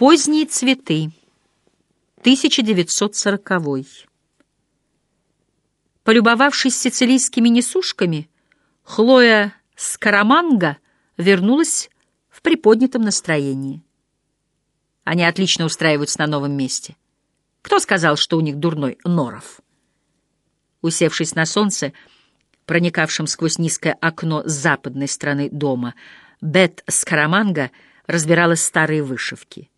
Поздние цветы. 1940. Полюбовавшись сицилийскими несушками, Хлоя Скараманга вернулась в приподнятом настроении. Они отлично устраиваются на новом месте. Кто сказал, что у них дурной норов? Усевшись на солнце, проникавшем сквозь низкое окно с западной стороны дома, Бет Скараманга разбирала старые вышивки.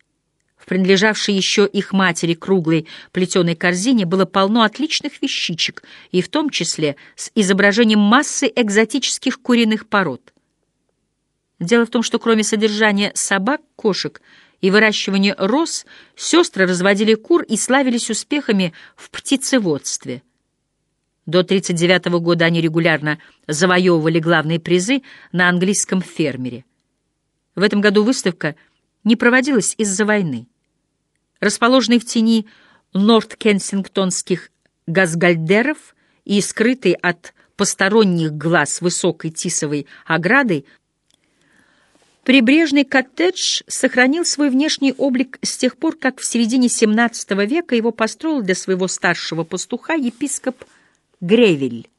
В принадлежавшей еще их матери круглой плетеной корзине было полно отличных вещичек, и в том числе с изображением массы экзотических куриных пород. Дело в том, что кроме содержания собак, кошек и выращивания роз, сестры разводили кур и славились успехами в птицеводстве. До 1939 года они регулярно завоевывали главные призы на английском фермере. В этом году выставка не проводилась из-за войны расположенный в тени норт-кенсингтонских газгальдеров и скрытый от посторонних глаз высокой тисовой оградой, прибрежный коттедж сохранил свой внешний облик с тех пор, как в середине XVII века его построил для своего старшего пастуха епископ Гревель.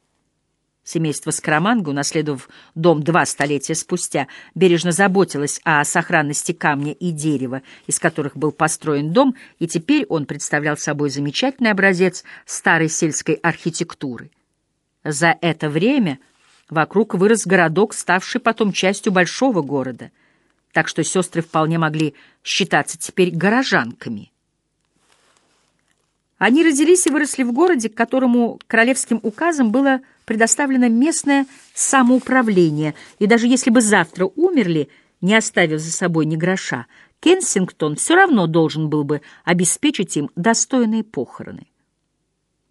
Семейство Скороманго, унаследовав дом два столетия спустя, бережно заботилось о сохранности камня и дерева, из которых был построен дом, и теперь он представлял собой замечательный образец старой сельской архитектуры. За это время вокруг вырос городок, ставший потом частью большого города, так что сестры вполне могли считаться теперь горожанками. Они родились и выросли в городе, к которому королевским указом было предоставлено местное самоуправление, и даже если бы завтра умерли, не оставив за собой ни гроша, Кенсингтон все равно должен был бы обеспечить им достойные похороны.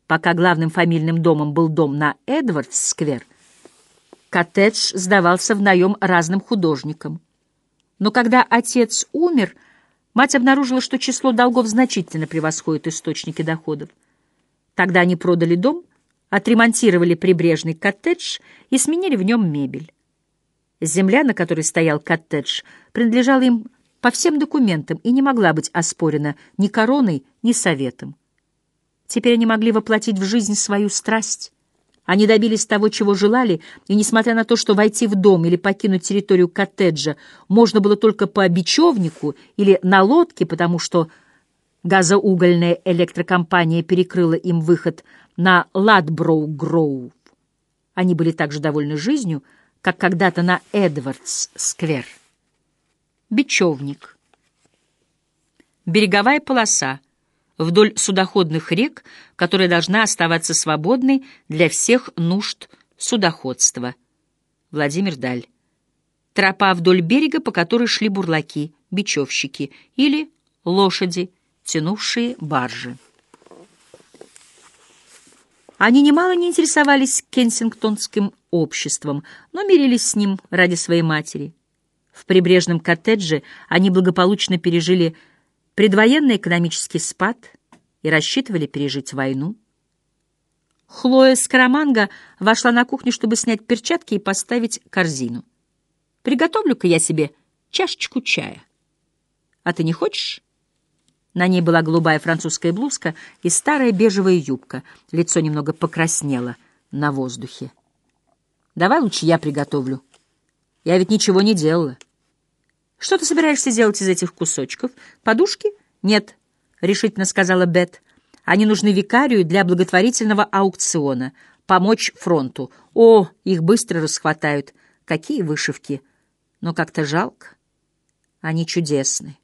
Пока главным фамильным домом был дом на Эдвардс-сквер, коттедж сдавался в наем разным художникам. Но когда отец умер, мать обнаружила, что число долгов значительно превосходит источники доходов. Тогда они продали дом — отремонтировали прибрежный коттедж и сменили в нем мебель. Земля, на которой стоял коттедж, принадлежала им по всем документам и не могла быть оспорена ни короной, ни советом. Теперь они могли воплотить в жизнь свою страсть. Они добились того, чего желали, и, несмотря на то, что войти в дом или покинуть территорию коттеджа можно было только по бечевнику или на лодке, потому что газоугольная электрокомпания перекрыла им выход на Ладброу-Гроув. Они были так же довольны жизнью, как когда-то на Эдвардс-сквер. Бечевник. Береговая полоса вдоль судоходных рек, которая должна оставаться свободной для всех нужд судоходства. Владимир Даль. Тропа вдоль берега, по которой шли бурлаки, бечевщики или лошади, тянувшие баржи. Они немало не интересовались кенсингтонским обществом, но мирились с ним ради своей матери. В прибрежном коттедже они благополучно пережили предвоенный экономический спад и рассчитывали пережить войну. Хлоя Скараманга вошла на кухню, чтобы снять перчатки и поставить корзину. «Приготовлю-ка я себе чашечку чая. А ты не хочешь?» На ней была голубая французская блузка и старая бежевая юбка. Лицо немного покраснело на воздухе. «Давай лучше я приготовлю. Я ведь ничего не делала». «Что ты собираешься делать из этих кусочков? Подушки?» «Нет», — решительно сказала Бет. «Они нужны викарию для благотворительного аукциона. Помочь фронту. О, их быстро расхватают. Какие вышивки! Но как-то жалко. Они чудесны».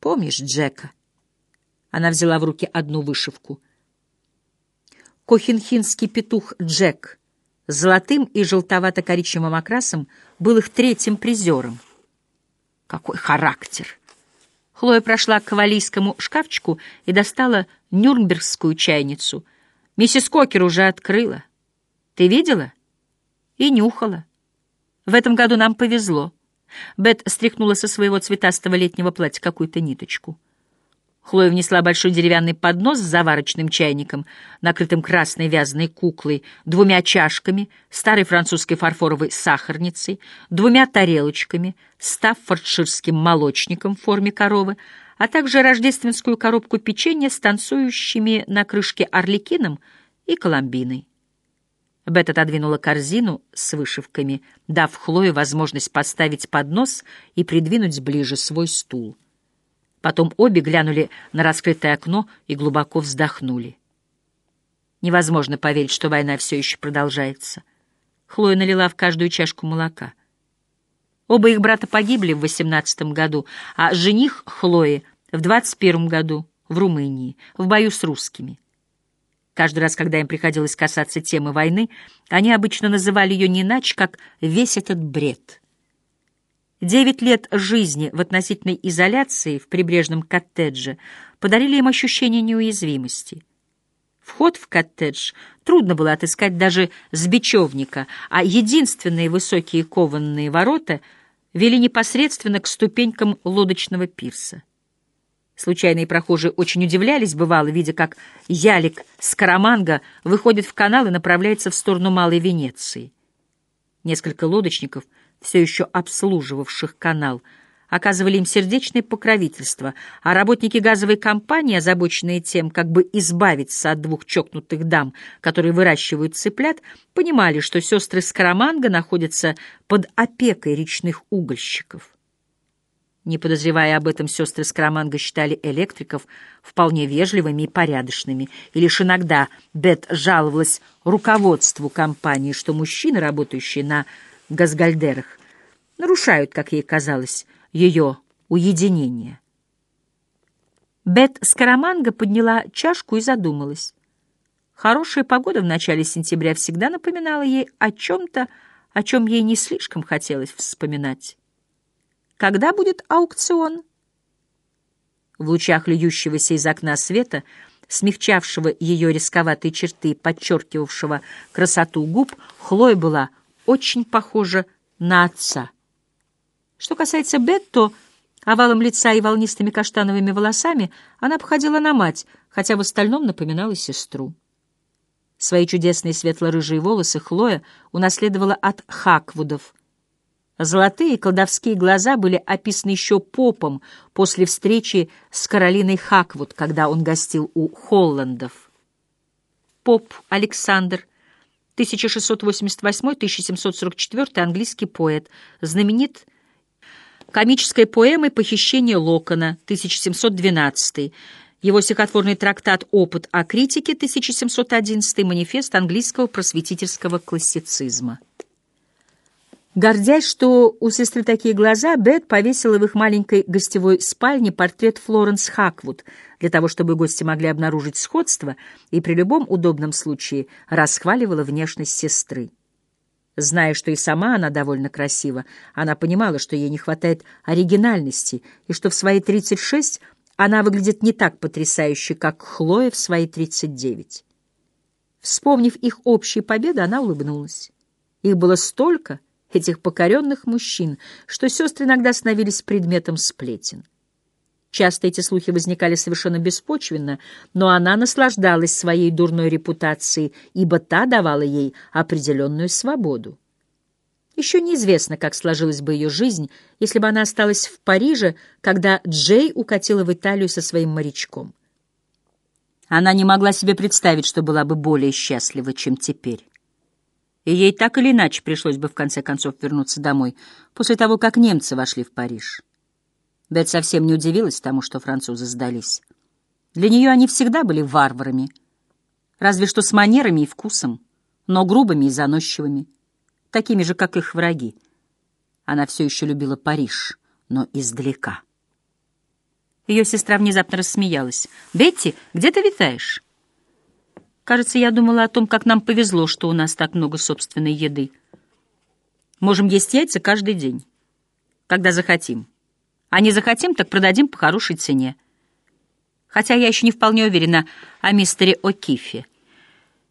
Помнишь Джека?» Она взяла в руки одну вышивку. Кохинхинский петух Джек с золотым и желтовато-коричневым окрасом был их третьим призером. Какой характер! Хлоя прошла к кавалийскому шкафчику и достала нюрнбергскую чайницу. Миссис Кокер уже открыла. Ты видела? И нюхала. В этом году нам повезло. Бет стряхнула со своего цветастого летнего платья какую-то ниточку. Хлоя внесла большой деревянный поднос с заварочным чайником, накрытым красной вязаной куклой, двумя чашками, старой французской фарфоровой сахарницей, двумя тарелочками, стаффордширским молочником в форме коровы, а также рождественскую коробку печенья с танцующими на крышке орликином и коломбиной. Бет отодвинула корзину с вышивками, дав Хлое возможность поставить поднос и придвинуть ближе свой стул. Потом обе глянули на раскрытое окно и глубоко вздохнули. Невозможно поверить, что война все еще продолжается. Хлоя налила в каждую чашку молока. Оба их брата погибли в восемнадцатом году, а жених Хлои в двадцать первом году в Румынии, в бою с русскими. Каждый раз, когда им приходилось касаться темы войны, они обычно называли ее не иначе, как «весь этот бред». Девять лет жизни в относительной изоляции в прибрежном коттедже подарили им ощущение неуязвимости. Вход в коттедж трудно было отыскать даже с бечевника, а единственные высокие кованные ворота вели непосредственно к ступенькам лодочного пирса. Случайные прохожие очень удивлялись, бывало, видя, как ялик с Караманга выходит в канал и направляется в сторону Малой Венеции. Несколько лодочников — все еще обслуживавших канал, оказывали им сердечное покровительство, а работники газовой компании, озабоченные тем, как бы избавиться от двух чокнутых дам, которые выращивают цыплят, понимали, что сестры Скараманга находятся под опекой речных угольщиков. Не подозревая об этом, сестры Скараманга считали электриков вполне вежливыми и порядочными, и лишь иногда Бет жаловалась руководству компании, что мужчины, работающие на Газгальдерах, нарушают, как ей казалось, ее уединение. Бет Скараманга подняла чашку и задумалась. Хорошая погода в начале сентября всегда напоминала ей о чем-то, о чем ей не слишком хотелось вспоминать. Когда будет аукцион? В лучах льющегося из окна света, смягчавшего ее рисковатые черты, подчеркивавшего красоту губ, Хлоя была очень похожа на отца. Что касается Бет, то овалом лица и волнистыми каштановыми волосами она походила на мать, хотя в остальном напоминала сестру. Свои чудесные светло-рыжие волосы Хлоя унаследовала от Хаквудов. Золотые колдовские глаза были описаны еще попом после встречи с Каролиной Хаквуд, когда он гостил у Холландов. Поп Александр 1688-1744 английский поэт, знаменит комической поэмой «Похищение Локона» 1712 его стихотворный трактат «Опыт о критике» 1711 манифест английского просветительского классицизма. Гордясь, что у сестры такие глаза, Бет повесила в их маленькой гостевой спальне портрет Флоренс Хаквуд для того, чтобы гости могли обнаружить сходство и при любом удобном случае расхваливала внешность сестры. Зная, что и сама она довольно красива, она понимала, что ей не хватает оригинальности и что в свои 36 она выглядит не так потрясающе, как Хлоя в свои 39. Вспомнив их общие победы, она улыбнулась. Их было столько — этих покоренных мужчин, что сестры иногда становились предметом сплетен. Часто эти слухи возникали совершенно беспочвенно, но она наслаждалась своей дурной репутацией, ибо та давала ей определенную свободу. Еще неизвестно, как сложилась бы ее жизнь, если бы она осталась в Париже, когда Джей укатила в Италию со своим морячком. Она не могла себе представить, что была бы более счастлива, чем теперь и ей так или иначе пришлось бы в конце концов вернуться домой после того, как немцы вошли в Париж. Бет совсем не удивилась тому, что французы сдались. Для нее они всегда были варварами, разве что с манерами и вкусом, но грубыми и заносчивыми, такими же, как их враги. Она все еще любила Париж, но издалека. Ее сестра внезапно рассмеялась. «Бетти, где ты витаешь?» Кажется, я думала о том, как нам повезло, что у нас так много собственной еды. Можем есть яйца каждый день, когда захотим. А не захотим, так продадим по хорошей цене. Хотя я еще не вполне уверена о мистере О'Кифе.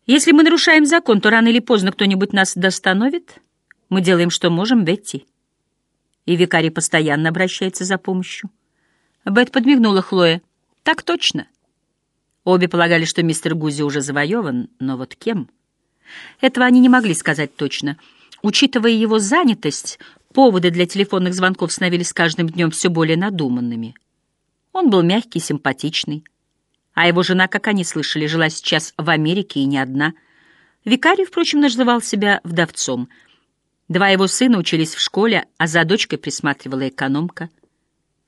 Если мы нарушаем закон, то рано или поздно кто-нибудь нас достановит. Мы делаем, что можем, Бетти. И викарий постоянно обращается за помощью. Бет подмигнула Хлое. Так точно. Обе полагали, что мистер Гузи уже завоеван, но вот кем? Этого они не могли сказать точно. Учитывая его занятость, поводы для телефонных звонков становились с каждым днем все более надуманными. Он был мягкий, симпатичный. А его жена, как они слышали, жила сейчас в Америке и не одна. Викарий, впрочем, называл себя вдовцом. Два его сына учились в школе, а за дочкой присматривала экономка.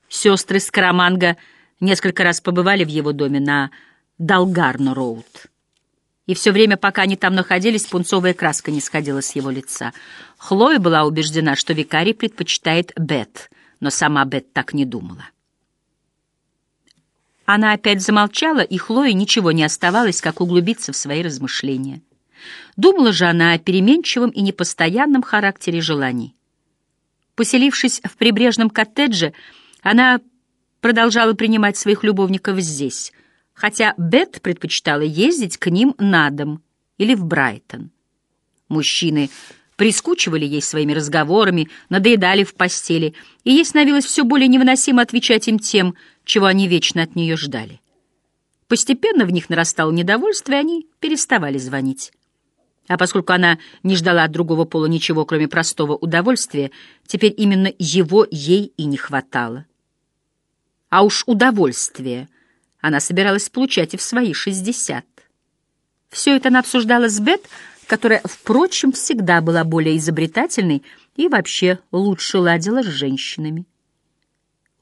Сестры Скараманга несколько раз побывали в его доме на Долгарно-Роуд. И все время, пока они там находились, пунцовая краска не сходила с его лица. Хлоя была убеждена, что викарий предпочитает Бет, но сама Бет так не думала. Она опять замолчала, и Хлое ничего не оставалось, как углубиться в свои размышления. Думала же она о переменчивом и непостоянном характере желаний. Поселившись в прибрежном коттедже, она продолжала принимать своих любовников здесь — хотя Бет предпочитала ездить к ним на дом или в Брайтон. Мужчины прискучивали ей своими разговорами, надоедали в постели, и ей становилось все более невыносимо отвечать им тем, чего они вечно от нее ждали. Постепенно в них нарастало недовольство, и они переставали звонить. А поскольку она не ждала от другого пола ничего, кроме простого удовольствия, теперь именно его ей и не хватало. А уж удовольствие — она собиралась получать и в свои шестьдесят. Все это она обсуждала с Бет, которая, впрочем, всегда была более изобретательной и вообще лучше ладила с женщинами.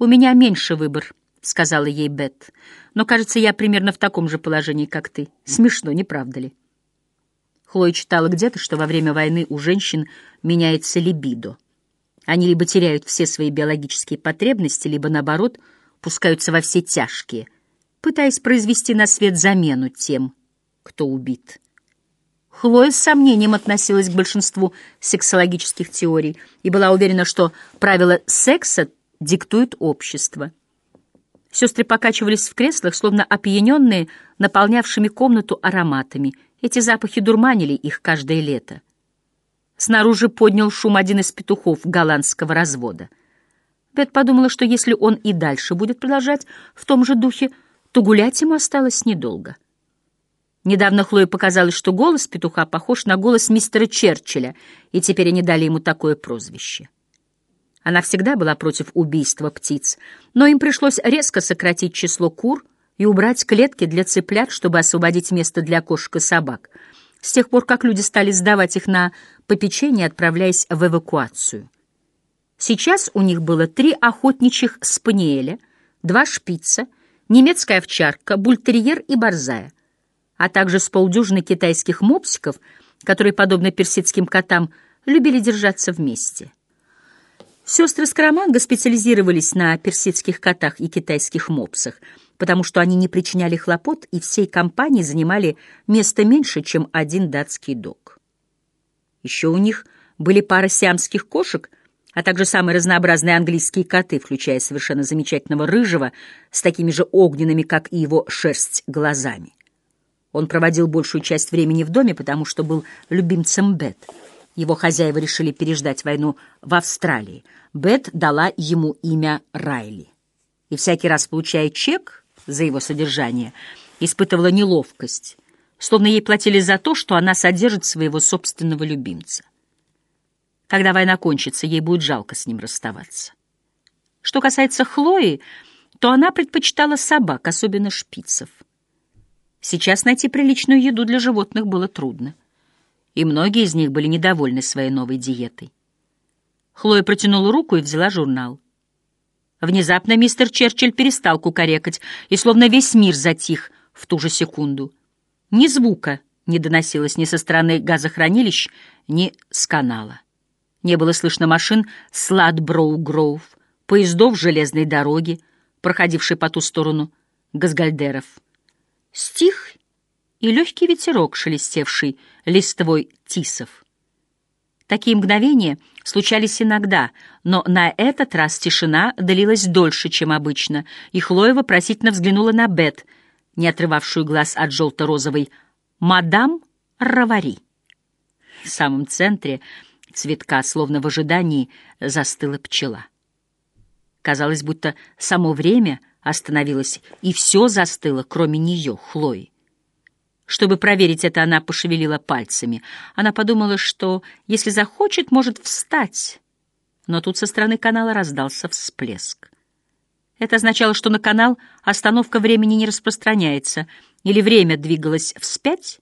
«У меня меньше выбор», — сказала ей Бет, «но, кажется, я примерно в таком же положении, как ты. Смешно, не правда ли?» Хлоя читала где-то, что во время войны у женщин меняется либидо. Они либо теряют все свои биологические потребности, либо, наоборот, пускаются во все тяжкие — пытаясь произвести на свет замену тем, кто убит. Хлоя с сомнением относилась к большинству сексологических теорий и была уверена, что правила секса диктует общество. Сестры покачивались в креслах, словно опьяненные, наполнявшими комнату ароматами. Эти запахи дурманили их каждое лето. Снаружи поднял шум один из петухов голландского развода. Бет подумала, что если он и дальше будет продолжать в том же духе, то гулять ему осталось недолго. Недавно Хлое показалось, что голос петуха похож на голос мистера Черчилля, и теперь они дали ему такое прозвище. Она всегда была против убийства птиц, но им пришлось резко сократить число кур и убрать клетки для цыплят, чтобы освободить место для кошек и собак, с тех пор, как люди стали сдавать их на попечение, отправляясь в эвакуацию. Сейчас у них было три охотничьих спаниеля, два шпица — немецкая овчарка, бультерьер и борзая, а также с полдюжины китайских мопсиков, которые, подобно персидским котам, любили держаться вместе. Сестры Скороманго специализировались на персидских котах и китайских мопсах, потому что они не причиняли хлопот и всей компании занимали место меньше, чем один датский дог. Еще у них были пара сиамских кошек — а также самые разнообразные английские коты, включая совершенно замечательного рыжего с такими же огненными, как и его шерсть, глазами. Он проводил большую часть времени в доме, потому что был любимцем Бет. Его хозяева решили переждать войну в Австралии. Бет дала ему имя Райли. И всякий раз, получая чек за его содержание, испытывала неловкость, словно ей платили за то, что она содержит своего собственного любимца. Когда война кончится, ей будет жалко с ним расставаться. Что касается Хлои, то она предпочитала собак, особенно шпицев. Сейчас найти приличную еду для животных было трудно, и многие из них были недовольны своей новой диетой. Хлоя протянула руку и взяла журнал. Внезапно мистер Черчилль перестал кукарекать, и словно весь мир затих в ту же секунду. Ни звука не доносилось ни со стороны газохранилищ, ни с канала. Не было слышно машин Сладброу-Гроув, поездов железной дороги, проходившей по ту сторону Газгальдеров. Стих и легкий ветерок, шелестевший листвой тисов. Такие мгновения случались иногда, но на этот раз тишина длилась дольше, чем обычно, и Хлоя вопросительно взглянула на Бет, не отрывавшую глаз от желто-розовой «Мадам Равари». В самом центре — цветка, словно в ожидании, застыла пчела. Казалось, будто само время остановилось, и все застыло, кроме нее, Хлои. Чтобы проверить это, она пошевелила пальцами. Она подумала, что, если захочет, может встать. Но тут со стороны канала раздался всплеск. Это означало, что на канал остановка времени не распространяется, или время двигалось вспять,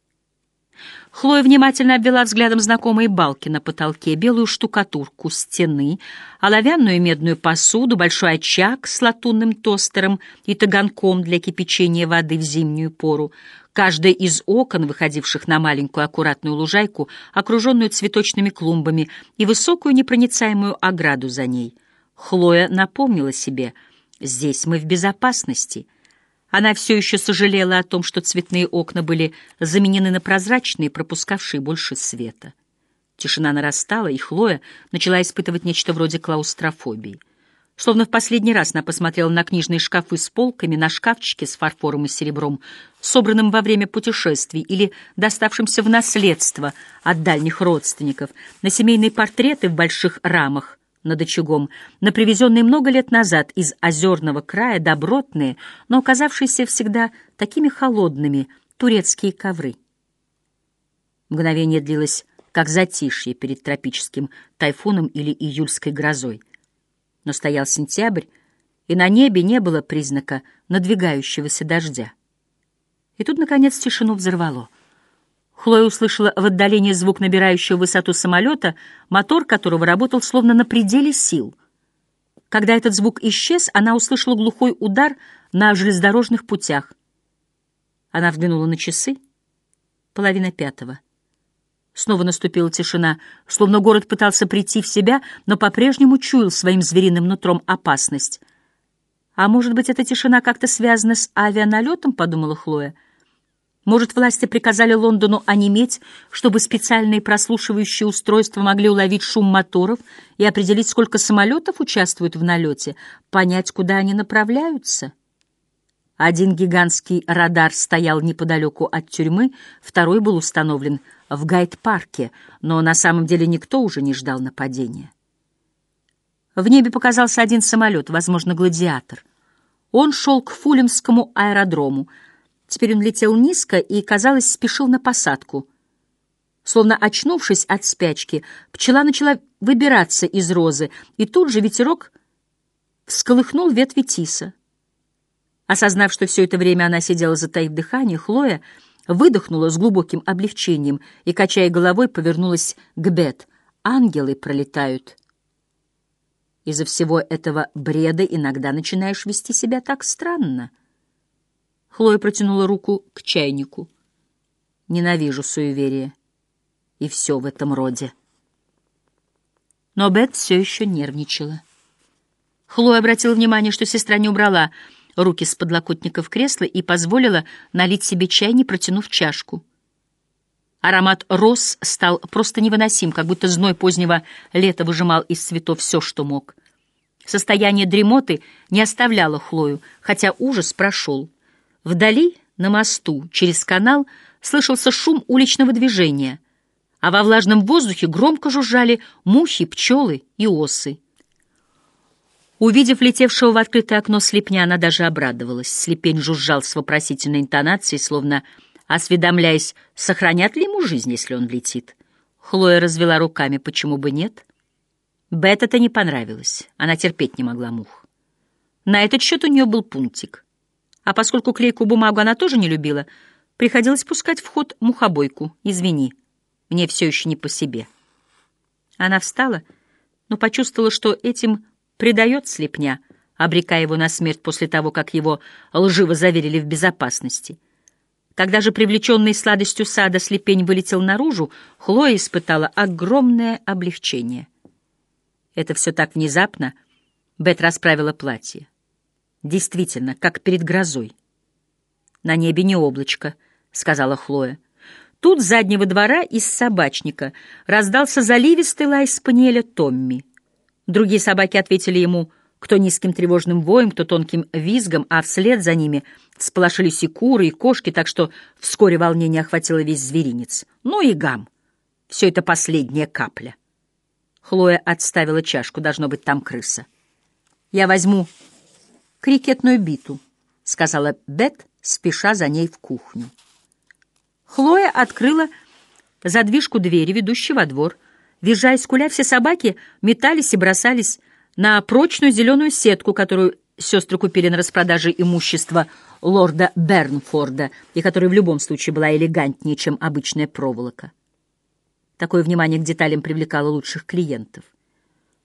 Хлоя внимательно обвела взглядом знакомые балки на потолке, белую штукатурку стены, оловянную медную посуду, большой очаг с латунным тостером и таганком для кипячения воды в зимнюю пору. Каждое из окон, выходивших на маленькую аккуратную лужайку, окруженную цветочными клумбами, и высокую непроницаемую ограду за ней. Хлоя напомнила себе, «Здесь мы в безопасности». Она все еще сожалела о том, что цветные окна были заменены на прозрачные, пропускавшие больше света. Тишина нарастала, и Хлоя начала испытывать нечто вроде клаустрофобии. Словно в последний раз она посмотрела на книжные шкафы с полками, на шкафчики с фарфором и серебром, собранным во время путешествий или доставшимся в наследство от дальних родственников, на семейные портреты в больших рамах, над очагом, на привезенные много лет назад из озерного края добротные, но оказавшиеся всегда такими холодными турецкие ковры. Мгновение длилось, как затишье перед тропическим тайфуном или июльской грозой. Но стоял сентябрь, и на небе не было признака надвигающегося дождя. И тут, наконец, тишину взорвало — Хлоя услышала в отдалении звук набирающего высоту самолета, мотор которого работал словно на пределе сил. Когда этот звук исчез, она услышала глухой удар на железнодорожных путях. Она взглянула на часы. Половина пятого. Снова наступила тишина, словно город пытался прийти в себя, но по-прежнему чуял своим звериным нутром опасность. «А может быть, эта тишина как-то связана с авианалетом?» — подумала Хлоя. — может, власти приказали Лондону онеметь, чтобы специальные прослушивающие устройства могли уловить шум моторов и определить, сколько самолетов участвуют в налете, понять, куда они направляются? Один гигантский радар стоял неподалеку от тюрьмы, второй был установлен в Гайд-парке, но на самом деле никто уже не ждал нападения. В небе показался один самолет, возможно, гладиатор. Он шел к Фулемскому аэродрому — Теперь он летел низко и, казалось, спешил на посадку. Словно очнувшись от спячки, пчела начала выбираться из розы, и тут же ветерок всколыхнул ветви тиса. Осознав, что все это время она сидела, затаив дыхание, Хлоя выдохнула с глубоким облегчением и, качая головой, повернулась к Бет. «Ангелы пролетают». Из-за всего этого бреда иногда начинаешь вести себя так странно — Хлоя протянула руку к чайнику. Ненавижу суеверие. И все в этом роде. Но Бет все еще нервничала. Хлоя обратила внимание, что сестра не убрала руки с подлокотников кресла и позволила налить себе чай, не протянув чашку. Аромат роз стал просто невыносим, как будто зной позднего лета выжимал из цветов все, что мог. Состояние дремоты не оставляло Хлою, хотя ужас прошел. Вдали, на мосту, через канал, слышался шум уличного движения, а во влажном воздухе громко жужжали мухи, пчелы и осы. Увидев летевшего в открытое окно слепня, она даже обрадовалась. Слепень жужжал с вопросительной интонацией, словно осведомляясь, сохранят ли ему жизнь, если он летит. Хлоя развела руками, почему бы нет? Бет это не понравилось, она терпеть не могла мух. На этот счет у нее был пунктик — а поскольку клейкую бумагу она тоже не любила, приходилось пускать в ход мухобойку. Извини, мне все еще не по себе. Она встала, но почувствовала, что этим предает слепня, обрекая его на смерть после того, как его лживо заверили в безопасности. Когда же привлеченный сладостью сада слепень вылетел наружу, Хлоя испытала огромное облегчение. Это все так внезапно. Бет расправила платье. Действительно, как перед грозой. «На небе не облачко», — сказала Хлоя. Тут с заднего двора из собачника раздался заливистый лай спаниеля Томми. Другие собаки ответили ему кто низким тревожным воем, кто тонким визгом, а вслед за ними сполошились и куры, и кошки, так что вскоре волнение охватило весь зверинец. Ну и гам. Все это последняя капля. Хлоя отставила чашку, должно быть, там крыса. Я возьму крикетную биту», — сказала Бет, спеша за ней в кухню. Хлоя открыла задвижку двери, ведущей во двор. Визжая и скуля, все собаки метались и бросались на прочную зеленую сетку, которую сестры купили на распродаже имущества лорда Бернфорда, и которая в любом случае была элегантнее, чем обычная проволока. Такое внимание к деталям привлекало лучших клиентов.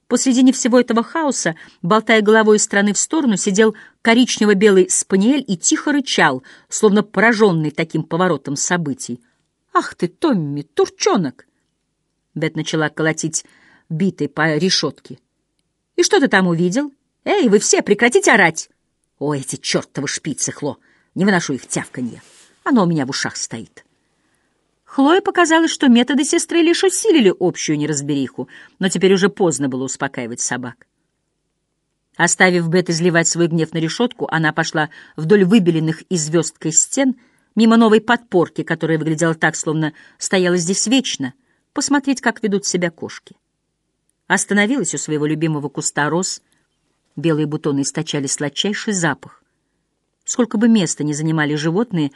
Посредине всего этого хаоса, болтая головой из стороны в сторону, сидел коричнево-белый спаниель и тихо рычал, словно пораженный таким поворотом событий. «Ах ты, Томми, турчонок!» Бет начала колотить битой по решетке. «И что ты там увидел? Эй, вы все, прекратите орать!» «О, эти чертовы шпицы, Хло! Не выношу их тявканье. Оно у меня в ушах стоит». Хлое показалось, что методы сестры лишь усилили общую неразбериху, но теперь уже поздно было успокаивать собак. Оставив Бет изливать свой гнев на решетку, она пошла вдоль выбеленных и звездкой стен, мимо новой подпорки, которая выглядела так, словно стояла здесь вечно, посмотреть, как ведут себя кошки. Остановилась у своего любимого куста роз. Белые бутоны источали сладчайший запах. Сколько бы места ни занимали животные,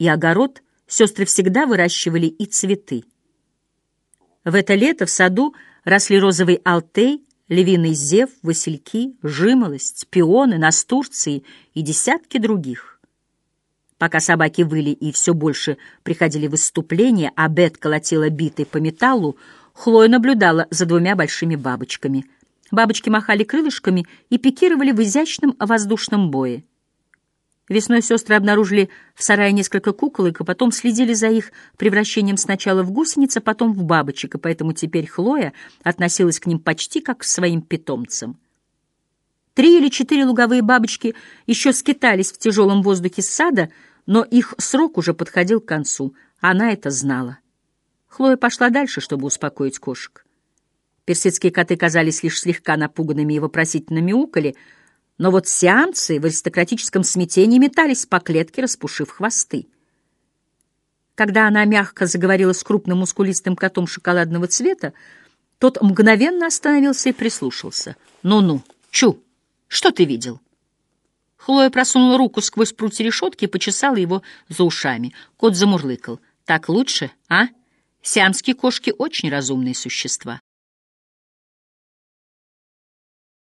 и огород — Сестры всегда выращивали и цветы. В это лето в саду росли розовый алтей, львиный зев, васильки, жимолость, пионы, настурции и десятки других. Пока собаки выли и все больше приходили в выступление, а Бет колотила битой по металлу, Хлоя наблюдала за двумя большими бабочками. Бабочки махали крылышками и пикировали в изящном воздушном бое. Весной сестры обнаружили в сарае несколько куколок, и потом следили за их превращением сначала в гусениц, а потом в бабочек, и поэтому теперь Хлоя относилась к ним почти как к своим питомцам. Три или четыре луговые бабочки еще скитались в тяжелом воздухе сада, но их срок уже подходил к концу. Она это знала. Хлоя пошла дальше, чтобы успокоить кошек. Персидские коты казались лишь слегка напуганными и вопросительно мяукали — но вот сеансы в аристократическом смятении метались по клетке, распушив хвосты. Когда она мягко заговорила с крупным мускулистым котом шоколадного цвета, тот мгновенно остановился и прислушался. «Ну-ну, чу, что ты видел?» Хлоя просунула руку сквозь прутья решетки и почесала его за ушами. Кот замурлыкал. «Так лучше, а? Сиамские кошки — очень разумные существа».